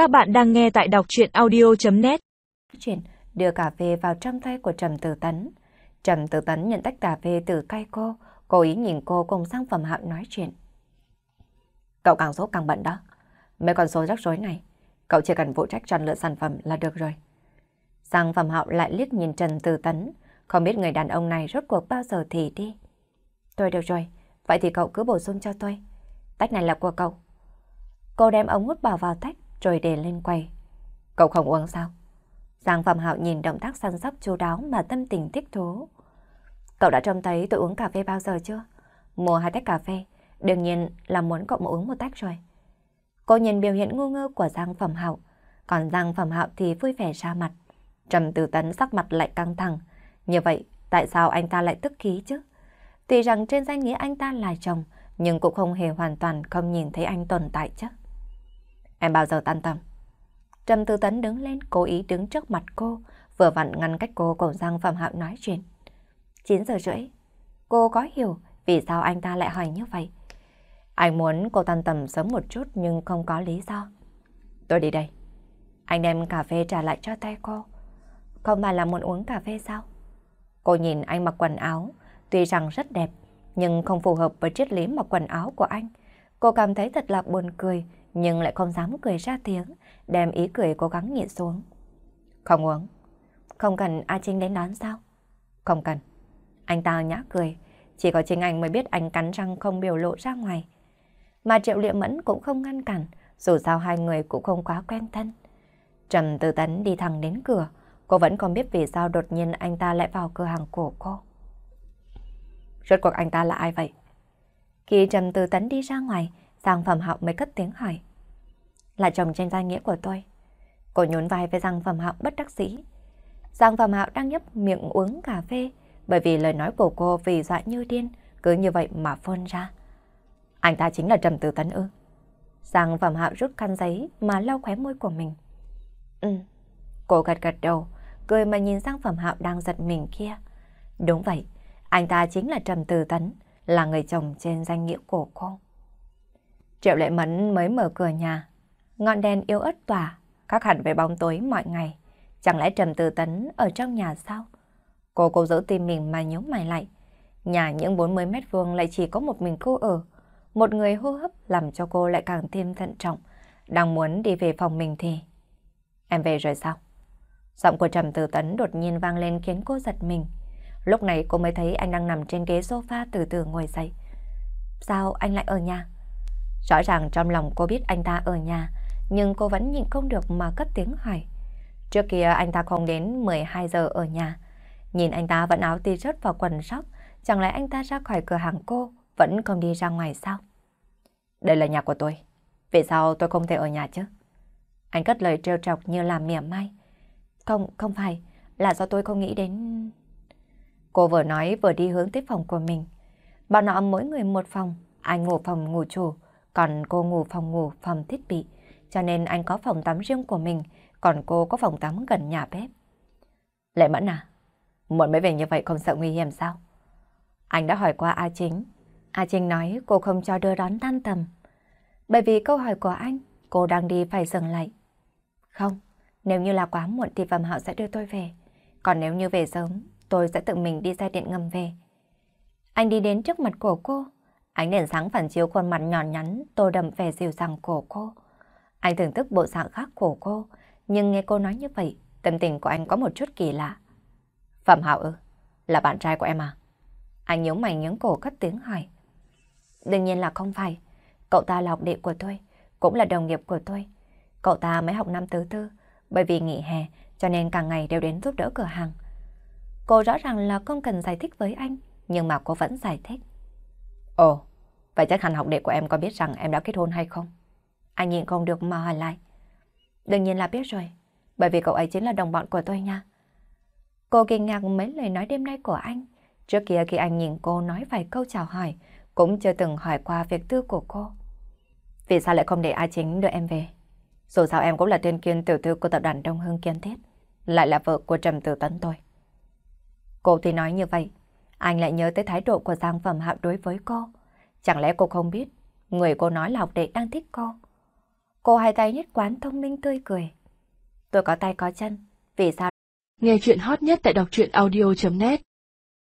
Các bạn đang nghe tại đọc chuyện audio.net Chuyện đưa cà phê vào trong tay của Trầm Tử Tấn. Trầm Tử Tấn nhận tách cà phê từ tay cô, cố ý nhìn cô cùng sang phẩm hạo nói chuyện. Cậu càng sốt càng bận đó. Mấy con số rắc rối này, cậu chỉ cần phụ trách chọn lựa sản phẩm là được rồi. Sang phẩm hạo lại liếc nhìn Trần Tử Tấn, không biết người đàn ông này rốt cuộc bao giờ thì đi. Tôi được rồi, vậy thì cậu cứ bổ sung cho tôi. Tách này là của cậu. Cô đem ống hút bảo vào tách rồi để lên quầy. Cậu không uống sao? Giang Phạm Hạo nhìn động tác săn sóc chú đáo mà tâm tình thích thú. Cậu đã trông thấy tôi uống cà phê bao giờ chưa? Mua hai tách cà phê, đương nhiên là muốn cậu mà uống một tách rồi. Cô nhìn biểu hiện ngu ngơ của Giang Phẩm Hạo, còn Giang Phẩm Hạo thì vui vẻ ra mặt. Trầm Tử Tấn sắc mặt lại căng thẳng. Như vậy, tại sao anh ta lại tức khí chứ? Tuy rằng trên danh nghĩa anh ta là chồng, nhưng cũng không hề hoàn toàn không nhìn thấy anh tồn tại chứ. Em bao giờ tan tâm. Trầm Tư Tấn đứng lên, cố ý đứng trước mặt cô, vừa vặn ngăn cách cô cùng Giang Phạm Hạo nói chuyện. 9 giờ rưỡi. Cô có hiểu vì sao anh ta lại hỏi như vậy. Anh muốn cô tan tầm sớm một chút nhưng không có lý do. Tôi đi đây. Anh đem cà phê trả lại cho tay cô. Không phải là muốn uống cà phê sao? Cô nhìn anh mặc quần áo, tuy rằng rất đẹp, nhưng không phù hợp với triết lý mặc quần áo của anh. Cô cảm thấy thật là buồn cười, nhưng lại không dám cười ra tiếng, đem ý cười cố gắng nhịn xuống. Không uống. Không cần A Trinh đến đón sao? Không cần. Anh ta nhã cười, chỉ có chính anh mới biết anh cắn răng không biểu lộ ra ngoài. Mà Triệu Liệm Mẫn cũng không ngăn cản, dù sao hai người cũng không quá quen thân. Trầm Tư Tấn đi thẳng đến cửa, cô vẫn không biết vì sao đột nhiên anh ta lại vào cửa hàng của cô. Rốt cuộc anh ta là ai vậy? Khi Trầm Tư Tấn đi ra ngoài, Giang Phẩm Hạo mới cất tiếng hỏi. Là chồng trên danh nghĩa của tôi. Cô nhún vai với Giang Phẩm Hạo bất đắc dĩ. Giang Phẩm Hạo đang nhấp miệng uống cà phê, bởi vì lời nói của cô vì dọa như điên, cứ như vậy mà phun ra. Anh ta chính là Trầm Tử Tấn ư. Giang Phẩm Hạo rút khăn giấy mà lau khóe môi của mình. Ừ, cô gật gật đầu, cười mà nhìn Giang Phẩm Hạo đang giật mình kia. Đúng vậy, anh ta chính là Trầm Tử Tấn, là người chồng trên danh nghĩa của cô. Triệu Lệ Mẫn mới mở cửa nhà. Ngọn đèn yếu ớt tỏa, khác hẳn về bóng tối mọi ngày. Chẳng lẽ Trầm Từ Tấn ở trong nhà sao? Cô cố giữ tim mình mà nhớ mày lại. Nhà những 40 mét vuông lại chỉ có một mình cô ở. Một người hô hấp làm cho cô lại càng thêm thận trọng. Đang muốn đi về phòng mình thì... Em về rồi sao? Giọng của Trầm Từ Tấn đột nhiên vang lên khiến cô giật mình. Lúc này cô mới thấy anh đang nằm trên ghế sofa từ từ ngồi dậy. Sao anh lại ở nhà? Rõ ràng trong lòng cô biết anh ta ở nhà, nhưng cô vẫn nhịn không được mà cất tiếng hỏi. Trước kia anh ta không đến 12 giờ ở nhà. Nhìn anh ta vẫn áo t-shirt và quần sóc, chẳng lẽ anh ta ra khỏi cửa hàng cô vẫn không đi ra ngoài sao? Đây là nhà của tôi. Vì sao tôi không thể ở nhà chứ? Anh cất lời trêu trọc như là mỉa mai. Không, không phải, là do tôi không nghĩ đến... Cô vừa nói vừa đi hướng tới phòng của mình. Bọn họ mỗi người một phòng, anh ngủ phòng ngủ chủ, còn cô ngủ phòng ngủ phòng thiết bị, cho nên anh có phòng tắm riêng của mình, còn cô có phòng tắm gần nhà bếp. Lệ Mẫn à, muộn mới về như vậy không sợ nguy hiểm sao? Anh đã hỏi qua A Chính. A Chính nói cô không cho đưa đón tan tầm. Bởi vì câu hỏi của anh, cô đang đi phải dừng lại. Không, nếu như là quá muộn thì Phạm Hạo sẽ đưa tôi về. Còn nếu như về sớm, tôi sẽ tự mình đi xe điện ngầm về. Anh đi đến trước mặt của cô, Ánh đèn sáng phản chiếu khuôn mặt nhỏ nhắn, tô đậm vẻ dịu dàng của cô. Anh thưởng thức bộ dạng khác của cô, nhưng nghe cô nói như vậy, tâm tình của anh có một chút kỳ lạ. Phạm Hạo ư? Là bạn trai của em à? Anh nhớ mày nhướng cổ cất tiếng hỏi. Đương nhiên là không phải. Cậu ta là học đệ của tôi, cũng là đồng nghiệp của tôi. Cậu ta mới học năm thứ tư, bởi vì nghỉ hè cho nên cả ngày đều đến giúp đỡ cửa hàng. Cô rõ ràng là không cần giải thích với anh, nhưng mà cô vẫn giải thích. Ồ, vậy chắc hẳn học đệ của em có biết rằng em đã kết hôn hay không? Anh nhìn không được mà hỏi lại. Đương nhiên là biết rồi, bởi vì cậu ấy chính là đồng bọn của tôi nha. Cô kinh ngạc mấy lời nói đêm nay của anh. Trước kia khi anh nhìn cô nói vài câu chào hỏi, cũng chưa từng hỏi qua việc tư của cô. Vì sao lại không để A Chính đưa em về? Dù sao em cũng là tuyên kiên tiểu thư của tập đoàn Đông Hưng Kiên Thiết, lại là vợ của Trầm Tử Tấn tôi. Cô thì nói như vậy, anh lại nhớ tới thái độ của Giang Phẩm Hạo đối với cô. Chẳng lẽ cô không biết người cô nói là học đệ đang thích cô? Cô hai tay nhất quán thông minh tươi cười. Tôi có tay có chân, vì sao? Nghe chuyện hot nhất tại đọc truyện audio.net